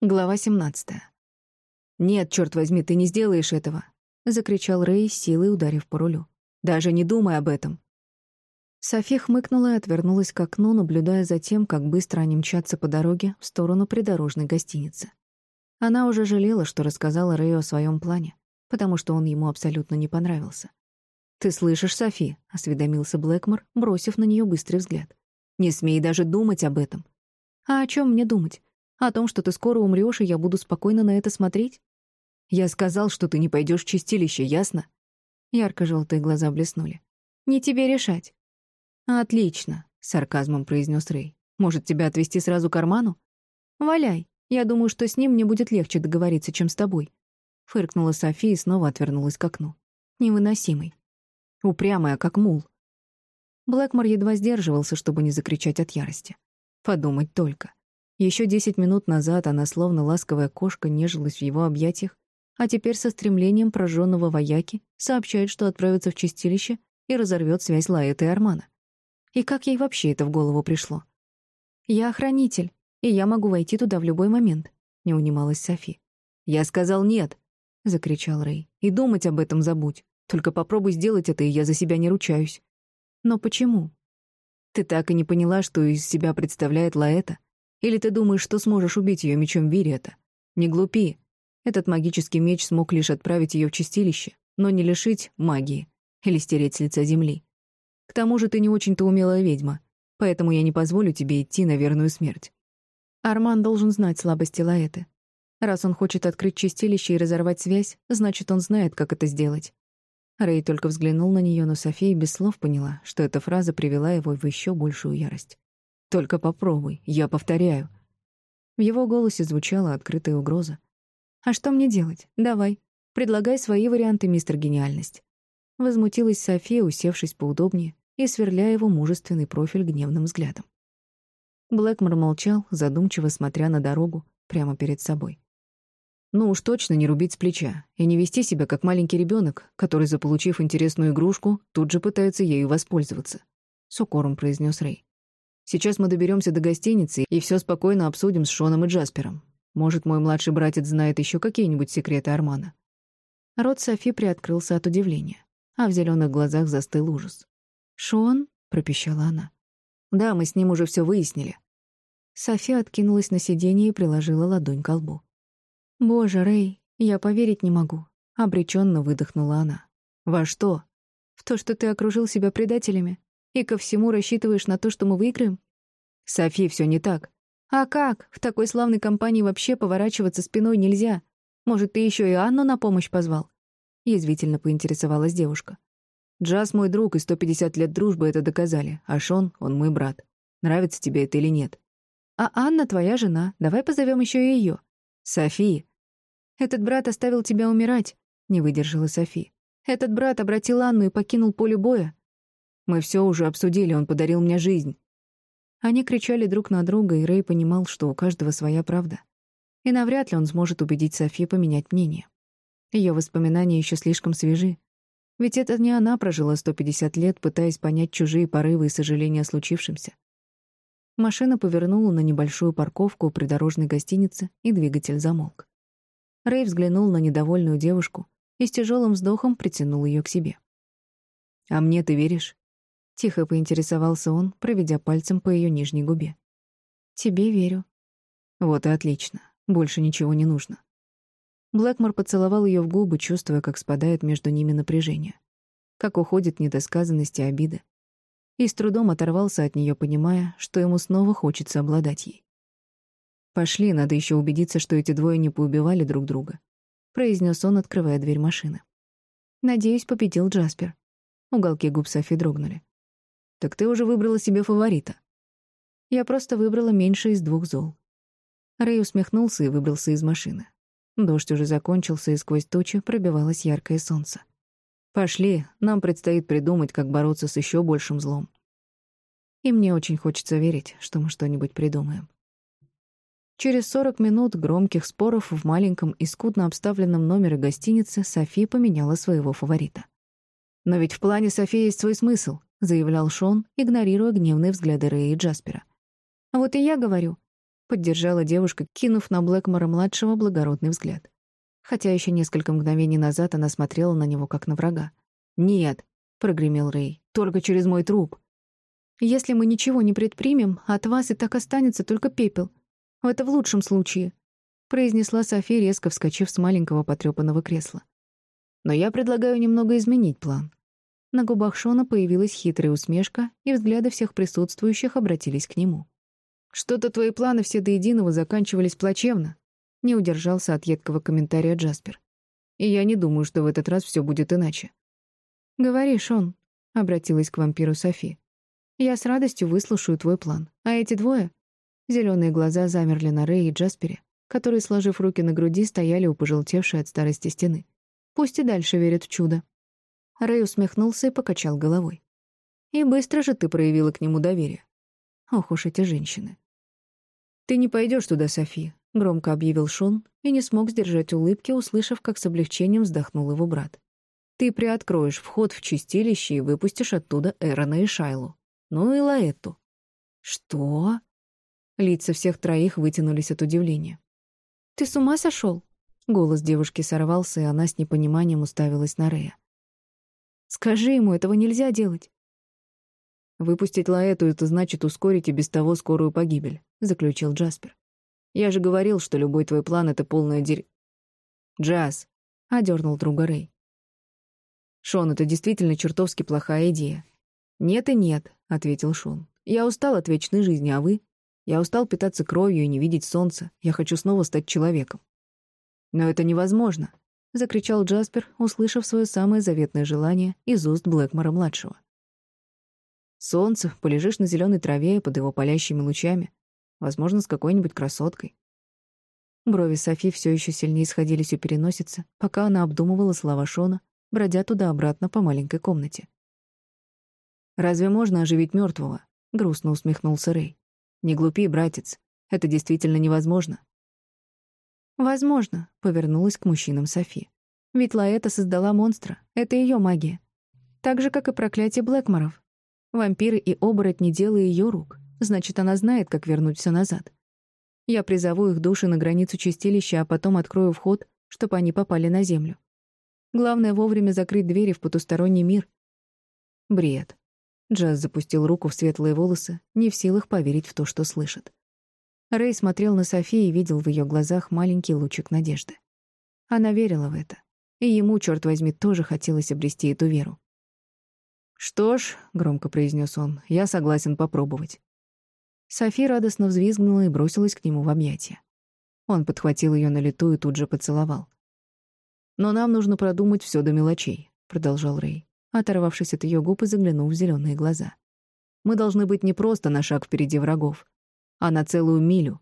Глава 17. «Нет, черт возьми, ты не сделаешь этого!» — закричал Рэй, силой ударив по рулю. «Даже не думай об этом!» Софи хмыкнула и отвернулась к окну, наблюдая за тем, как быстро они мчатся по дороге в сторону придорожной гостиницы. Она уже жалела, что рассказала Рэю о своем плане, потому что он ему абсолютно не понравился. «Ты слышишь, Софи?» — осведомился Блэкмор, бросив на нее быстрый взгляд. «Не смей даже думать об этом». «А о чем мне думать? О том, что ты скоро умрёшь, и я буду спокойно на это смотреть? Я сказал, что ты не пойдёшь в чистилище, ясно? Ярко-желтые глаза блеснули. Не тебе решать. Отлично, сарказмом произнёс Рэй. Может, тебя отвезти сразу к Арману? Валяй. Я думаю, что с ним мне будет легче договориться, чем с тобой. Фыркнула София и снова отвернулась к окну. Невыносимый. Упрямая, как мул. Блэкмор едва сдерживался, чтобы не закричать от ярости. Подумать только. Еще десять минут назад она, словно ласковая кошка, нежилась в его объятиях, а теперь со стремлением прожженного вояки сообщает, что отправится в чистилище и разорвет связь Лаэта и Армана. И как ей вообще это в голову пришло? «Я охранитель, и я могу войти туда в любой момент», — не унималась Софи. «Я сказал нет», — закричал Рэй. «И думать об этом забудь. Только попробуй сделать это, и я за себя не ручаюсь». «Но почему?» «Ты так и не поняла, что из себя представляет Лаэта?» Или ты думаешь, что сможешь убить ее мечом Вириэта? Не глупи. Этот магический меч смог лишь отправить ее в чистилище, но не лишить магии или стереть с лица земли. К тому же ты не очень-то умелая ведьма, поэтому я не позволю тебе идти на верную смерть. Арман должен знать слабости Лаэты. Раз он хочет открыть чистилище и разорвать связь, значит, он знает, как это сделать. Рэй только взглянул на нее, но София без слов поняла, что эта фраза привела его в еще большую ярость. Только попробуй, я повторяю». В его голосе звучала открытая угроза. «А что мне делать? Давай. Предлагай свои варианты, мистер Гениальность». Возмутилась София, усевшись поудобнее и сверляя его мужественный профиль гневным взглядом. Блэкмор молчал, задумчиво смотря на дорогу прямо перед собой. Ну уж точно не рубить с плеча и не вести себя как маленький ребенок, который, заполучив интересную игрушку, тут же пытается ею воспользоваться. С укором произнес Рэй. Сейчас мы доберемся до гостиницы и все спокойно обсудим с Шоном и Джаспером. Может, мой младший братец знает еще какие-нибудь секреты Армана». Рот Софи приоткрылся от удивления, а в зеленых глазах застыл ужас. «Шон?» — пропищала она. «Да, мы с ним уже все выяснили». Софи откинулась на сиденье и приложила ладонь к лбу. «Боже, Рэй, я поверить не могу», — обреченно выдохнула она. «Во что?» «В то, что ты окружил себя предателями. И ко всему рассчитываешь на то, что мы выиграем? Софи, все не так. А как? В такой славной компании вообще поворачиваться спиной нельзя. Может, ты еще и Анну на помощь позвал? Язвительно поинтересовалась девушка. Джаз мой друг, и 150 лет дружбы это доказали, а Шон, он мой брат. Нравится тебе это или нет? А Анна твоя жена, давай позовем еще и ее. Софи. Этот брат оставил тебя умирать, не выдержала Софи. Этот брат обратил Анну и покинул поле боя. Мы все уже обсудили, он подарил мне жизнь». Они кричали друг на друга, и Рэй понимал, что у каждого своя правда. И навряд ли он сможет убедить Софи поменять мнение. Ее воспоминания еще слишком свежи. Ведь это не она прожила 150 лет, пытаясь понять чужие порывы и сожаления о случившемся. Машина повернула на небольшую парковку у придорожной гостиницы, и двигатель замолк. Рэй взглянул на недовольную девушку и с тяжелым вздохом притянул ее к себе. «А мне ты веришь?» Тихо поинтересовался он, проведя пальцем по ее нижней губе. «Тебе верю». «Вот и отлично. Больше ничего не нужно». Блэкмор поцеловал ее в губы, чувствуя, как спадает между ними напряжение, как уходит недосказанность и обида, и с трудом оторвался от нее, понимая, что ему снова хочется обладать ей. «Пошли, надо еще убедиться, что эти двое не поубивали друг друга», — произнес он, открывая дверь машины. «Надеюсь, победил Джаспер». Уголки губ Софи дрогнули. Так ты уже выбрала себе фаворита. Я просто выбрала меньше из двух зол. Рэй усмехнулся и выбрался из машины. Дождь уже закончился, и сквозь тучи пробивалось яркое солнце. «Пошли, нам предстоит придумать, как бороться с еще большим злом». И мне очень хочется верить, что мы что-нибудь придумаем. Через сорок минут громких споров в маленьком и скудно обставленном номере гостиницы Софи поменяла своего фаворита. Но ведь в плане Софии есть свой смысл. — заявлял Шон, игнорируя гневные взгляды Рэя и Джаспера. «Вот и я говорю. Поддержала девушка, кинув на Блэкмора-младшего благородный взгляд. Хотя еще несколько мгновений назад она смотрела на него, как на врага. «Нет», — прогремел Рэй, — «только через мой труп». «Если мы ничего не предпримем, от вас и так останется только пепел. Это в лучшем случае», — произнесла София, резко вскочив с маленького потрёпанного кресла. «Но я предлагаю немного изменить план». На губах Шона появилась хитрая усмешка, и взгляды всех присутствующих обратились к нему. «Что-то твои планы все до единого заканчивались плачевно», — не удержался от едкого комментария Джаспер. «И я не думаю, что в этот раз все будет иначе». «Говори, Шон», — обратилась к вампиру Софи. «Я с радостью выслушаю твой план. А эти двое...» Зеленые глаза замерли на Рэй и Джаспере, которые, сложив руки на груди, стояли у пожелтевшей от старости стены. Пусть и дальше верят в чудо. Рэй усмехнулся и покачал головой. «И быстро же ты проявила к нему доверие. Ох уж эти женщины». «Ты не пойдешь туда, Софи», — громко объявил Шон и не смог сдержать улыбки, услышав, как с облегчением вздохнул его брат. «Ты приоткроешь вход в чистилище и выпустишь оттуда Эрона и Шайлу. Ну и Лаэту». «Что?» Лица всех троих вытянулись от удивления. «Ты с ума сошел? Голос девушки сорвался, и она с непониманием уставилась на Рея. «Скажи ему, этого нельзя делать». «Выпустить Лаэту — это значит ускорить и без того скорую погибель», — заключил Джаспер. «Я же говорил, что любой твой план — это полная дерь...» «Джаз», — одернул друга Рэй. «Шон, это действительно чертовски плохая идея». «Нет и нет», — ответил Шон. «Я устал от вечной жизни, а вы?» Я устал питаться кровью и не видеть солнца. Я хочу снова стать человеком. Но это невозможно, — закричал Джаспер, услышав свое самое заветное желание из уст Блэкмора-младшего. Солнце, полежишь на зеленой траве под его палящими лучами, возможно, с какой-нибудь красоткой. Брови Софи все еще сильнее сходились у переносицы, пока она обдумывала слова Шона, бродя туда-обратно по маленькой комнате. «Разве можно оживить мертвого? грустно усмехнулся Рэй. Не глупи, братец. Это действительно невозможно. Возможно, повернулась к мужчинам Софи. Ведь Лаэта создала монстра. Это ее магия. Так же, как и проклятие Блэкморов. Вампиры и оборотни — дело ее рук. Значит, она знает, как вернуть все назад. Я призову их души на границу чистилища, а потом открою вход, чтобы они попали на землю. Главное — вовремя закрыть двери в потусторонний мир. Бред. Джаз запустил руку в светлые волосы, не в силах поверить в то, что слышит. Рэй смотрел на Софи и видел в ее глазах маленький лучик надежды. Она верила в это. И ему, черт возьми, тоже хотелось обрести эту веру. «Что ж», — громко произнес он, — «я согласен попробовать». Софи радостно взвизгнула и бросилась к нему в объятия. Он подхватил ее на лету и тут же поцеловал. «Но нам нужно продумать все до мелочей», — продолжал Рэй оторвавшись от ее губ и заглянув в зеленые глаза. «Мы должны быть не просто на шаг впереди врагов, а на целую милю,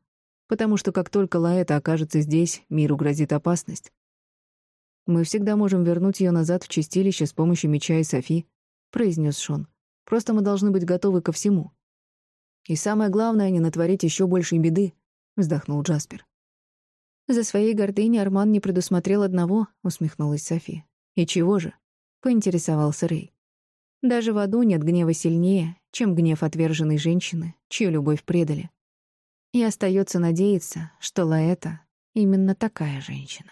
потому что как только Лаэта окажется здесь, миру грозит опасность. Мы всегда можем вернуть ее назад в чистилище с помощью меча и Софи», — произнес Шон. «Просто мы должны быть готовы ко всему». «И самое главное, не натворить еще большей беды», — вздохнул Джаспер. «За своей гордыней Арман не предусмотрел одного», — усмехнулась Софи. «И чего же?» поинтересовался Рэй. Даже в аду нет гнева сильнее, чем гнев отверженной женщины, чью любовь предали. И остается надеяться, что Лаэта именно такая женщина.